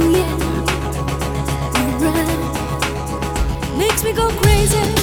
young yet. Right. Makes me go crazy.